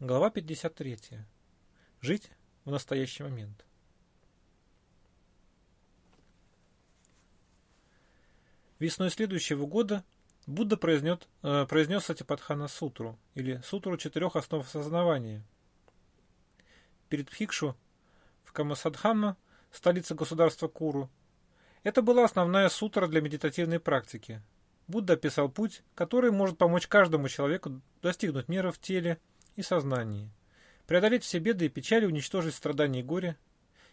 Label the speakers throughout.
Speaker 1: Глава 53. Жить в настоящий момент. Весной следующего года Будда произнес, э, произнес Сатипатхана сутру, или сутру четырех основ осознавания. Перед Пхикшу в Камасадхамма, столице государства Куру, это была основная сутра для медитативной практики. Будда описал путь, который может помочь каждому человеку достигнуть мира в теле и сознании, преодолеть все беды и печали, уничтожить страдания и горе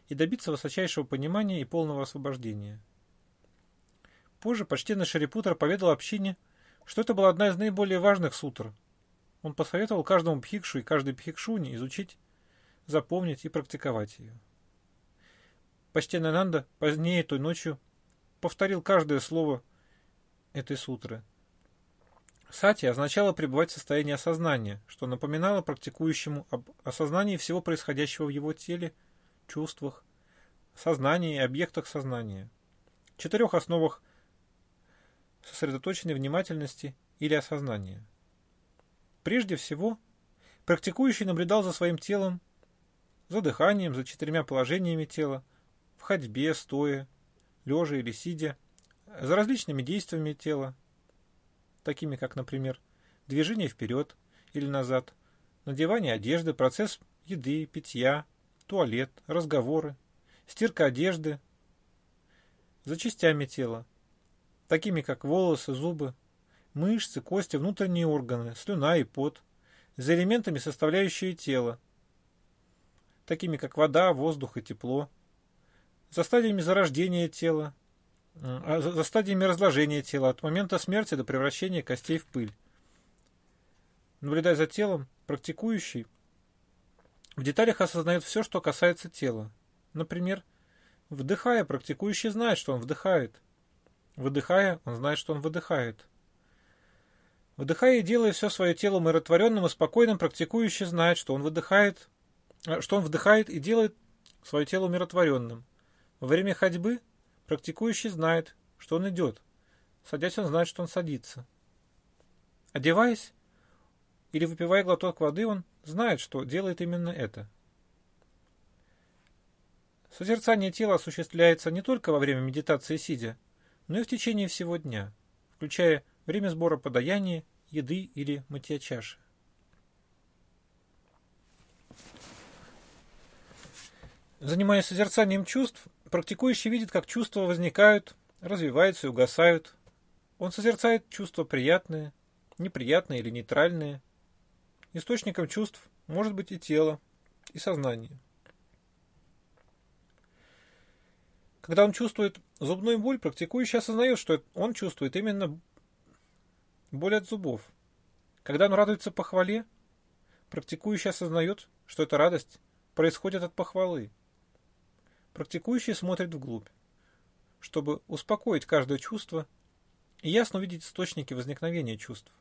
Speaker 1: и добиться высочайшего понимания и полного освобождения. Позже почтенный Шарипутра поведал общине, что это была одна из наиболее важных сутр. Он посоветовал каждому пхикшу и каждой пхикшуне изучить, запомнить и практиковать ее. Почтенный Нанда позднее той ночью повторил каждое слово этой сутры – Сати означало пребывать в состоянии осознания, что напоминало практикующему об осознании всего происходящего в его теле, чувствах, сознании и объектах сознания, четырех основах сосредоточенной внимательности или осознания. Прежде всего, практикующий наблюдал за своим телом, за дыханием, за четырьмя положениями тела, в ходьбе, стоя, лежа или сидя, за различными действиями тела, такими как, например, движение вперед или назад, надевание одежды, процесс еды, питья, туалет, разговоры, стирка одежды, за частями тела, такими как волосы, зубы, мышцы, кости, внутренние органы, слюна и пот, за элементами, составляющие тело, такими как вода, воздух и тепло, за стадиями зарождения тела, а за стадиями разложения тела от момента смерти до превращения костей в пыль. Наблюдая за телом, практикующий в деталях осознает все, что касается тела. Например, вдыхая, практикующий знает, что он вдыхает. Выдыхая, он знает, что он выдыхает. Выдыхая и делая все свое тело умиротворенным и спокойным, практикующий знает, что он выдыхает, э, что он вдыхает и делает свое тело умиротворенным. Во время ходьбы Практикующий знает, что он идет. Садясь, он знает, что он садится. Одеваясь или выпивая глоток воды, он знает, что делает именно это. Созерцание тела осуществляется не только во время медитации сидя, но и в течение всего дня, включая время сбора подаяния, еды или мытья чаши. Занимаясь созерцанием чувств, Практикующий видит, как чувства возникают, развиваются и угасают. Он созерцает чувства приятные, неприятные или нейтральные. Источником чувств может быть и тело, и сознание. Когда он чувствует зубную боль, практикующий осознает, что он чувствует именно боль от зубов. Когда он радуется похвале, практикующий осознает, что эта радость происходит от похвалы. Практикующий смотрит вглубь, чтобы успокоить каждое чувство и ясно увидеть источники возникновения чувств.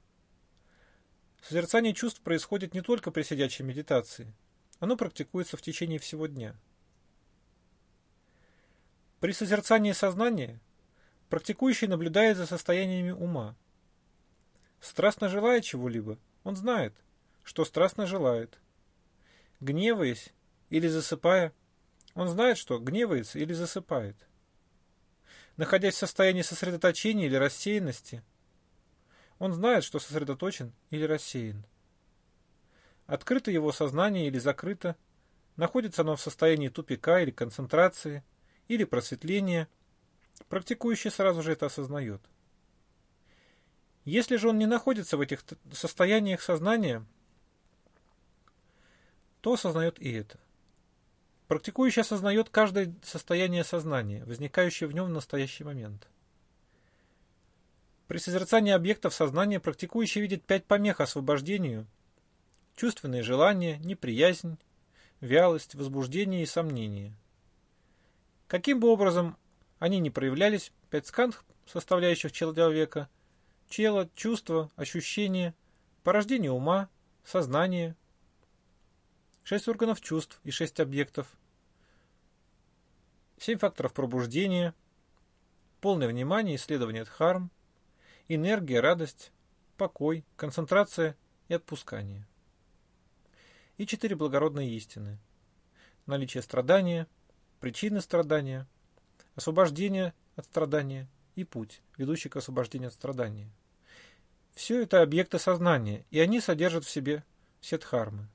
Speaker 1: Созерцание чувств происходит не только при сидячей медитации, оно практикуется в течение всего дня. При созерцании сознания практикующий наблюдает за состояниями ума. Страстно желая чего-либо, он знает, что страстно желает. Гневаясь или засыпая – он знает, что гневается или засыпает. Находясь в состоянии сосредоточения или рассеянности, он знает, что сосредоточен или рассеян. Открыто его сознание или закрыто, находится оно в состоянии тупика или концентрации, или просветления, практикующий сразу же это осознает. Если же он не находится в этих состояниях сознания, то осознает и это. Практикующий осознает каждое состояние сознания, возникающее в нем в настоящий момент. При созерцании объектов сознания практикующий видит пять помех освобождению, чувственные желания, неприязнь, вялость, возбуждение и сомнение. Каким бы образом они ни проявлялись, пять скандх, составляющих человека, тело, чувство, ощущение, порождение ума, сознание, шесть органов чувств и шесть объектов, семь факторов пробуждения, полное внимание, исследование дхарм, энергия, радость, покой, концентрация и отпускание. и четыре благородные истины. Наличие страдания, причины страдания, освобождение от страдания и путь, ведущий к освобождению от страдания. Все это объекты сознания, и они содержат в себе все дхармы.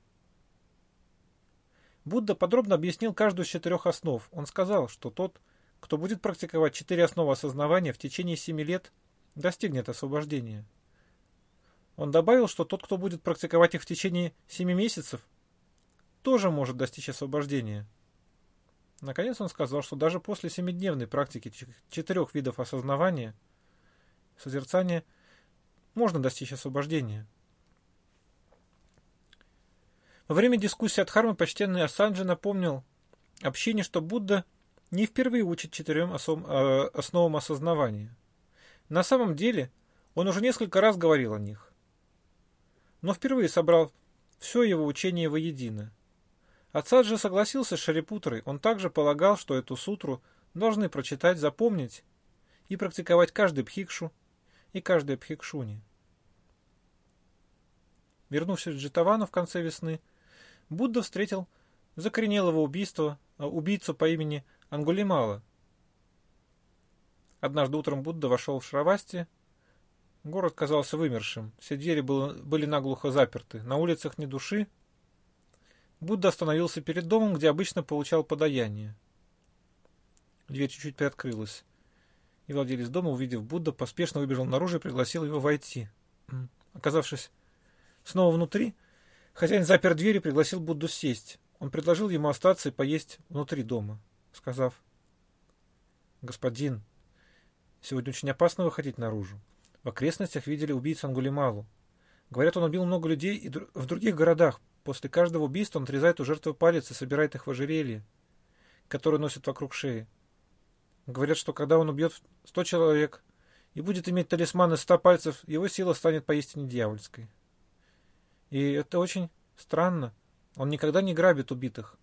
Speaker 1: Будда подробно объяснил каждую из четырех основ. Он сказал, что тот, кто будет практиковать четыре основы осознавания в течение семи лет, достигнет освобождения. Он добавил, что тот, кто будет практиковать их в течение семи месяцев, тоже может достичь освобождения. Наконец он сказал, что даже после семидневной практики четырех видов осознавания, созерцания, можно достичь освобождения. Во время дискуссии от Хармы почтенный Асанджи напомнил общине, что Будда не впервые учит четырем э, основам осознавания. На самом деле он уже несколько раз говорил о них, но впервые собрал все его учение воедино. Ацад же согласился с Шарипутрой, он также полагал, что эту сутру должны прочитать, запомнить и практиковать каждый пхикшу и каждая пхикшуни. Вернувшись в Джитавану в конце весны, Будда встретил закоренелого убийства, а, убийцу по имени Ангулимала. Однажды утром Будда вошел в Шравасти. Город казался вымершим. Все двери было, были наглухо заперты. На улицах ни души. Будда остановился перед домом, где обычно получал подаяние. Дверь чуть-чуть приоткрылась. И владелец дома, увидев Будда, поспешно выбежал наружу и пригласил его войти. Оказавшись снова внутри, Хозяин запер дверь и пригласил Будду сесть. Он предложил ему остаться и поесть внутри дома, сказав, «Господин, сегодня очень опасно выходить наружу. В окрестностях видели убийцу Ангулималу. Говорят, он убил много людей и в других городах. После каждого убийства он отрезает у жертвы палец и собирает их в ожерелье, которое носит вокруг шеи. Говорят, что когда он убьет сто человек и будет иметь талисман из ста пальцев, его сила станет поистине дьявольской. И это очень странно. Он никогда не грабит убитых.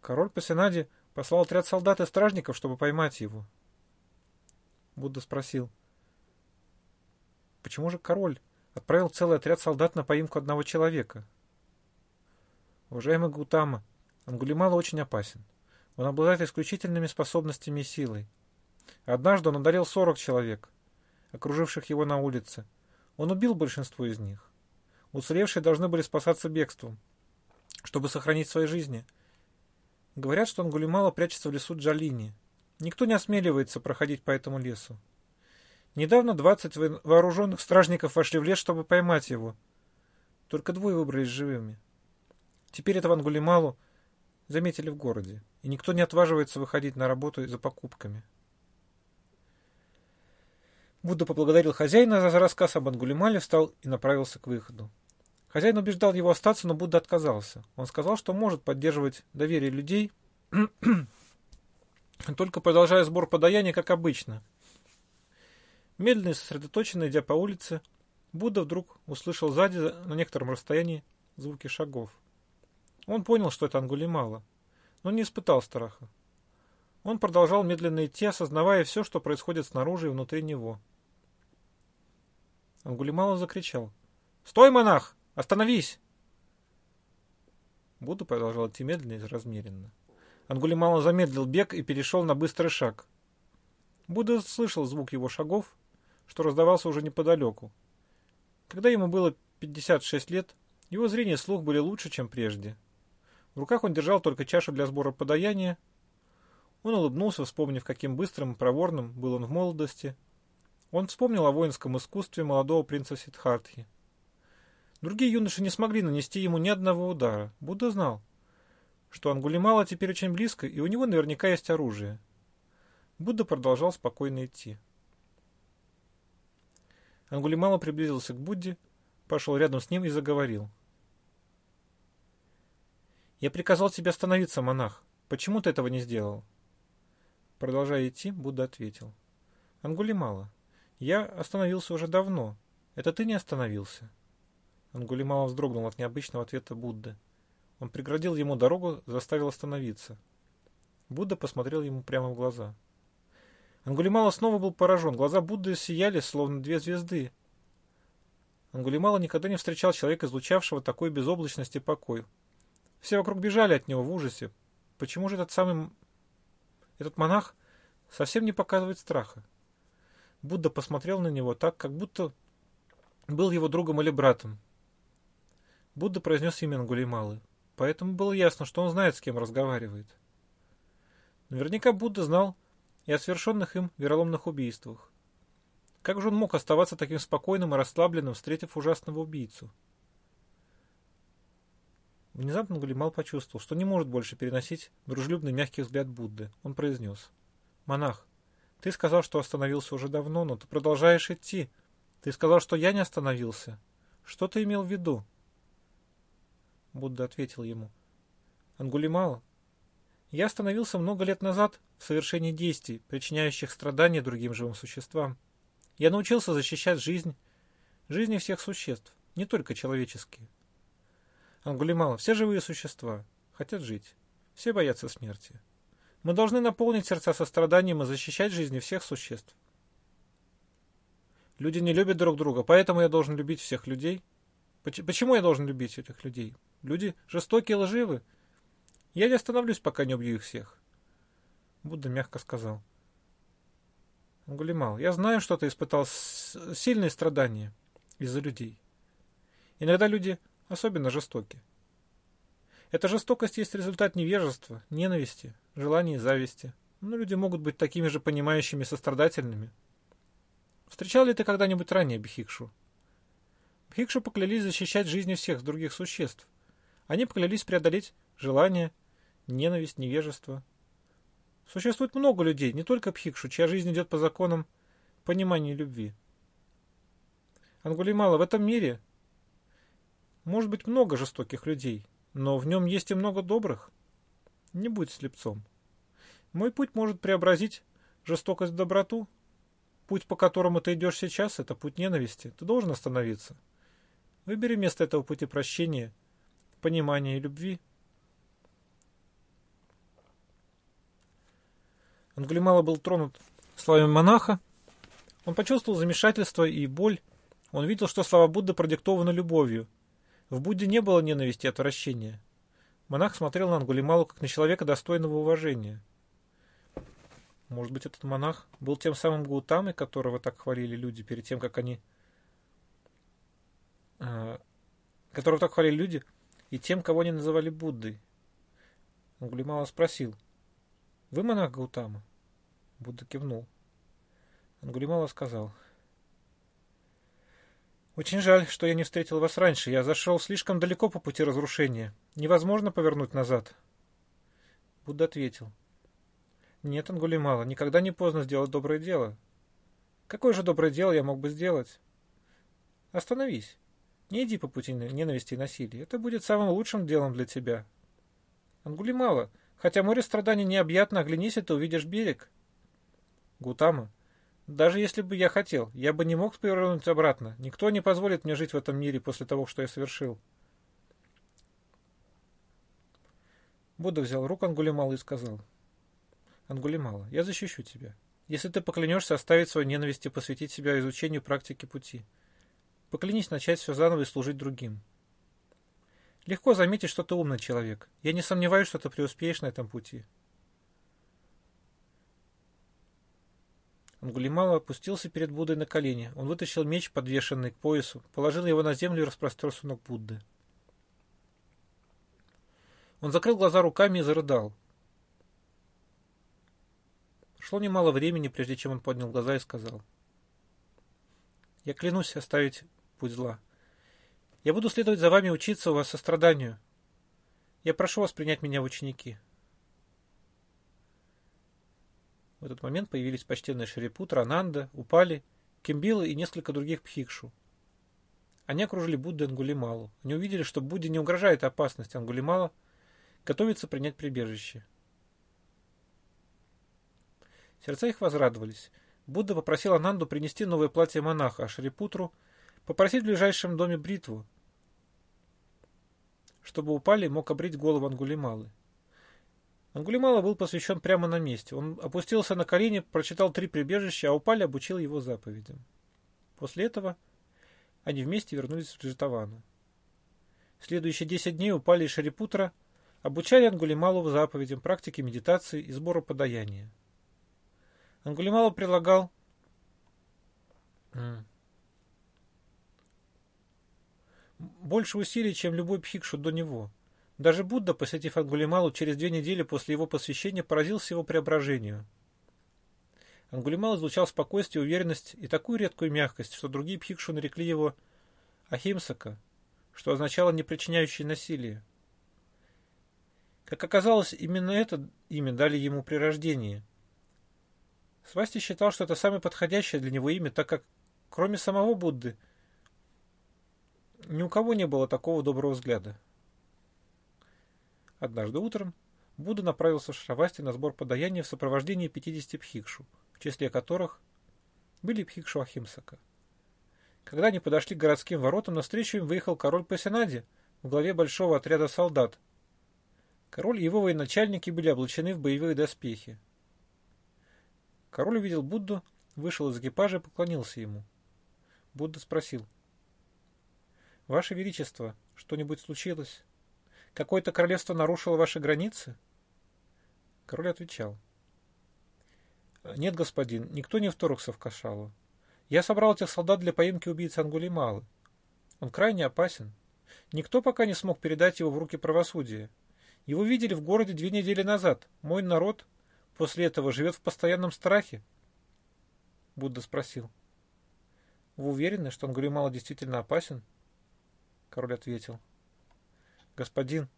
Speaker 1: Король по Сенаде послал отряд солдат и стражников, чтобы поймать его. Будда спросил, почему же король отправил целый отряд солдат на поимку одного человека? Уважаемый Гутама, Ангулимала очень опасен. Он обладает исключительными способностями и силой. Однажды он ударил сорок человек, окруживших его на улице, он убил большинство из них. Уцелевшие должны были спасаться бегством, чтобы сохранить свои жизни. Говорят, что Ангулимала прячется в лесу Джалини. Никто не осмеливается проходить по этому лесу. Недавно двадцать вооруженных стражников вошли в лес, чтобы поймать его. Только двое выбрались живыми. Теперь этого Ангулималу заметили в городе, и никто не отваживается выходить на работу за покупками. Будда поблагодарил хозяина за рассказ об Ангулимале, встал и направился к выходу. Хозяин убеждал его остаться, но Будда отказался. Он сказал, что может поддерживать доверие людей, только продолжая сбор подаяния, как обычно. Медленно и сосредоточенно, идя по улице, Будда вдруг услышал сзади, на некотором расстоянии, звуки шагов. Он понял, что это Ангулимала, но не испытал страха. Он продолжал медленно идти, осознавая все, что происходит снаружи и внутри него. Ангулимала закричал. «Стой, монах! Остановись!» Будда продолжал идти медленно и размеренно. Ангулимала замедлил бег и перешел на быстрый шаг. Будда слышал звук его шагов, что раздавался уже неподалеку. Когда ему было 56 лет, его зрение и слух были лучше, чем прежде. В руках он держал только чашу для сбора подаяния. Он улыбнулся, вспомнив, каким быстрым и проворным был он в молодости, он вспомнил о воинском искусстве молодого принца Сидхартхи. Другие юноши не смогли нанести ему ни одного удара. Будда знал, что Ангулимала теперь очень близко, и у него наверняка есть оружие. Будда продолжал спокойно идти. Ангулимала приблизился к Будде, пошел рядом с ним и заговорил. «Я приказал тебе остановиться, монах. Почему ты этого не сделал?» Продолжая идти, Будда ответил. «Ангулимала, я остановился уже давно. Это ты не остановился? Ангулимала вздрогнул от необычного ответа Будды. Он преградил ему дорогу, заставил остановиться. Будда посмотрел ему прямо в глаза. Ангулимала снова был поражен. Глаза Будды сияли, словно две звезды. Ангулимала никогда не встречал человека, излучавшего такой безоблачности и покой. Все вокруг бежали от него в ужасе. Почему же этот самый... этот монах совсем не показывает страха? Будда посмотрел на него так, как будто был его другом или братом. Будда произнес имя Ангулималы, поэтому было ясно, что он знает, с кем разговаривает. Наверняка Будда знал и о совершенных им вероломных убийствах. Как же он мог оставаться таким спокойным и расслабленным, встретив ужасного убийцу? Внезапно Галимал почувствовал, что не может больше переносить дружелюбный мягкий взгляд Будды. Он произнес. «Монах, ты сказал, что остановился уже давно, но ты продолжаешь идти. Ты сказал, что я не остановился. Что ты имел в виду?» Будда ответил ему. «Ангулимала, я остановился много лет назад в совершении действий, причиняющих страдания другим живым существам. Я научился защищать жизнь, жизни всех существ, не только человеческие. Ангулимала, все живые существа хотят жить, все боятся смерти. Мы должны наполнить сердца состраданием и защищать жизни всех существ. Люди не любят друг друга, поэтому я должен любить всех людей. Почему я должен любить этих людей? Люди жестокие и лживы. Я не остановлюсь, пока не убью их всех. Будда мягко сказал. Ангулимал, я знаю, что ты испытал сильные страдания из-за людей. Иногда люди особенно жестоки. Эта жестокость есть результат невежества, ненависти, желания и зависти. Но люди могут быть такими же понимающими и сострадательными. Встречал ли ты когда-нибудь ранее Бхикшу? Бхикшу поклялись защищать жизни всех других существ. Они поклялись преодолеть желание, ненависть, невежество, Существует много людей, не только Пхикшу, чья жизнь идет по законам понимания любви. Ангулимала, в этом мире может быть много жестоких людей, но в нем есть и много добрых. Не будь слепцом. Мой путь может преобразить жестокость в доброту. Путь, по которому ты идешь сейчас, это путь ненависти. Ты должен остановиться. Выбери вместо этого пути прощения, понимания и любви. Ангулимала был тронут словами монаха. Он почувствовал замешательство и боль. Он видел, что слова Будды продиктованы любовью. В Будде не было ненависти и отвращения. Монах смотрел на Ангулималу как на человека достойного уважения. Может быть, этот монах был тем самым Гаутамой, которого так хвалили люди перед тем, как они... Э, которого так хвалили люди, и тем, кого они называли Буддой. Ангулимала спросил, «Вы монах Гаутама?» Будда кивнул. Ангулимала сказал. «Очень жаль, что я не встретил вас раньше. Я зашел слишком далеко по пути разрушения. Невозможно повернуть назад». Будда ответил. «Нет, Ангулимала, никогда не поздно сделать доброе дело. Какое же доброе дело я мог бы сделать? Остановись. Не иди по пути ненависти и насилия. Это будет самым лучшим делом для тебя. Ангулимала, хотя море страданий необъятно, оглянись, и ты увидишь берег. Гутама, даже если бы я хотел, я бы не мог повернуть обратно. Никто не позволит мне жить в этом мире после того, что я совершил. Будда взял руку Ангулимала и сказал. Ангулимала, я защищу тебя. Если ты поклянешься оставить свою ненависть и посвятить себя изучению практики пути. Поклянись начать все заново и служить другим. Легко заметить, что ты умный человек. Я не сомневаюсь, что ты преуспеешь на этом пути. Ангулимала опустился перед Буддой на колени. Он вытащил меч, подвешенный к поясу, положил его на землю и распростерся ног Будды. Он закрыл глаза руками и зарыдал. Шло немало времени, прежде чем он поднял глаза и сказал. «Я клянусь оставить путь зла. Я буду следовать за вами учиться у вас состраданию. Я прошу вас принять меня в ученики». В этот момент появились почтенные Шерипут, Рананда, Упали, Кимбила и несколько других пхикшу. Они окружили Будду и Ангулималу. Они увидели, что Будде не угрожает опасность Ангулимала, готовится принять прибежище. Сердца их возрадовались. Будда попросил Ананду принести новое платье монаха, а Шрипутру попросить в ближайшем доме бритву, чтобы Упали мог обрить голову Ангулималы. Ангулимала был посвящен прямо на месте. Он опустился на колени, прочитал три прибежища, а Упали обучил его заповедям. После этого они вместе вернулись в Джетавану. Следующие десять дней упали из Шарипутра обучали Ангулималу заповедям практики медитации и сбора подаяния. Ангулимала прилагал больше усилий, чем любой пхикшу до него. Даже Будда, посетив Ангулималу через две недели после его посвящения, поразился его преображению. Ангулимал излучал спокойствие, уверенность и такую редкую мягкость, что другие пхикшу нарекли его Ахимсака, что означало «не причиняющий насилие». Как оказалось, именно это имя дали ему при рождении. Свасти считал, что это самое подходящее для него имя, так как, кроме самого Будды, ни у кого не было такого доброго взгляда. Однажды утром Будда направился в Шравасти на сбор подаяния в сопровождении 50 пхикшу, в числе которых были пхикшу Ахимсака. Когда они подошли к городским воротам, навстречу им выехал король Пасинади в главе большого отряда солдат. Король и его военачальники были облачены в боевые доспехи. Король увидел Будду, вышел из экипажа и поклонился ему. Будда спросил. «Ваше Величество, что-нибудь случилось? Какое-то королевство нарушило ваши границы?» Король отвечал. «Нет, господин, никто не вторгся в Кашалу. Я собрал этих солдат для поимки убийцы Ангулималы. Он крайне опасен. Никто пока не смог передать его в руки правосудия. Его видели в городе две недели назад. Мой народ после этого живет в постоянном страхе. Будда спросил. Вы уверены, что Ангулимала действительно опасен? Король ответил. Господин,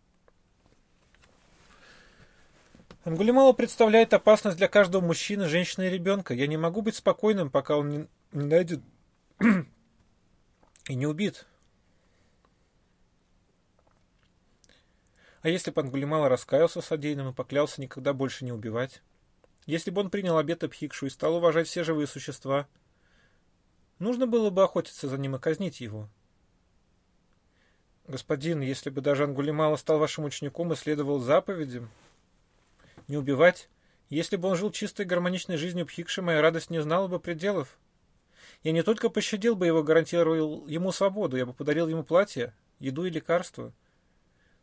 Speaker 1: Ангулимала представляет опасность для каждого мужчины, женщины и ребенка. Я не могу быть спокойным, пока он не, не найдет и не убит. А если бы Ангулимала раскаялся содеянным и поклялся никогда больше не убивать? Если бы он принял обет Абхикшу и стал уважать все живые существа, нужно было бы охотиться за ним и казнить его. Господин, если бы даже Ангулимала стал вашим учеником и следовал заповедям, не убивать, если бы он жил чистой гармоничной жизнью Пхикши, моя радость не знала бы пределов. Я не только пощадил бы его, гарантировал ему свободу, я бы подарил ему платье, еду и лекарства —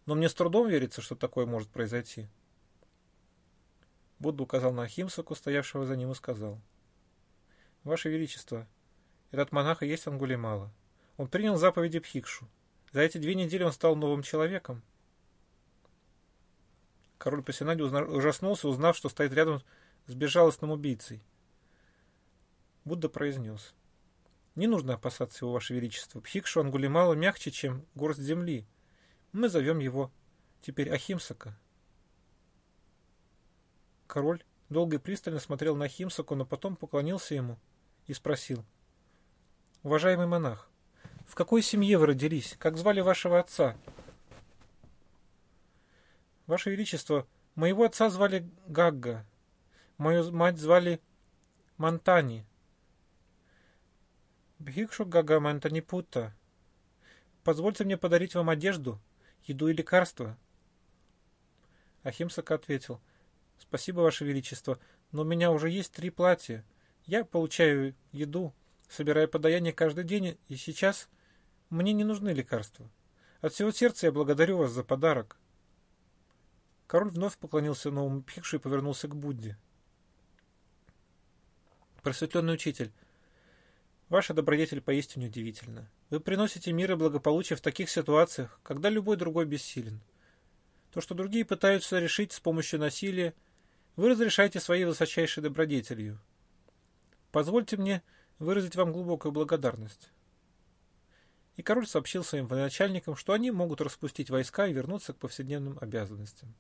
Speaker 1: но мне с трудом верится, что такое может произойти. Будда указал на Ахимсаку, стоявшего за ним, и сказал. Ваше Величество, этот монах и есть Ангулимала. Он принял заповеди Пхикшу. За эти две недели он стал новым человеком. Король Пасинади ужаснулся, узнав, что стоит рядом с безжалостным убийцей. Будда произнес. Не нужно опасаться его, Ваше Величество. Пхикшу Ангулимала мягче, чем горсть земли. Мы зовем его теперь Ахимсака. Король долго и пристально смотрел на Ахимсаку, но потом поклонился ему и спросил. «Уважаемый монах, в какой семье вы родились? Как звали вашего отца?» «Ваше Величество, моего отца звали Гагга, мою мать звали Мантани. Бхикшу Гага Мантанипута. Позвольте мне подарить вам одежду, еду и лекарства. Ахимсак ответил, «Спасибо, Ваше Величество, но у меня уже есть три платья. Я получаю еду, собирая подаяние каждый день, и сейчас мне не нужны лекарства. От всего сердца я благодарю вас за подарок». Король вновь поклонился новому пикшу и повернулся к Будде. Просветленный учитель, Ваша добродетель поистине удивительна. Вы приносите мир и благополучие в таких ситуациях, когда любой другой бессилен. То, что другие пытаются решить с помощью насилия, вы разрешаете своей высочайшей добродетелью. Позвольте мне выразить вам глубокую благодарность. И король сообщил своим военачальникам, что они могут распустить войска и вернуться к повседневным обязанностям.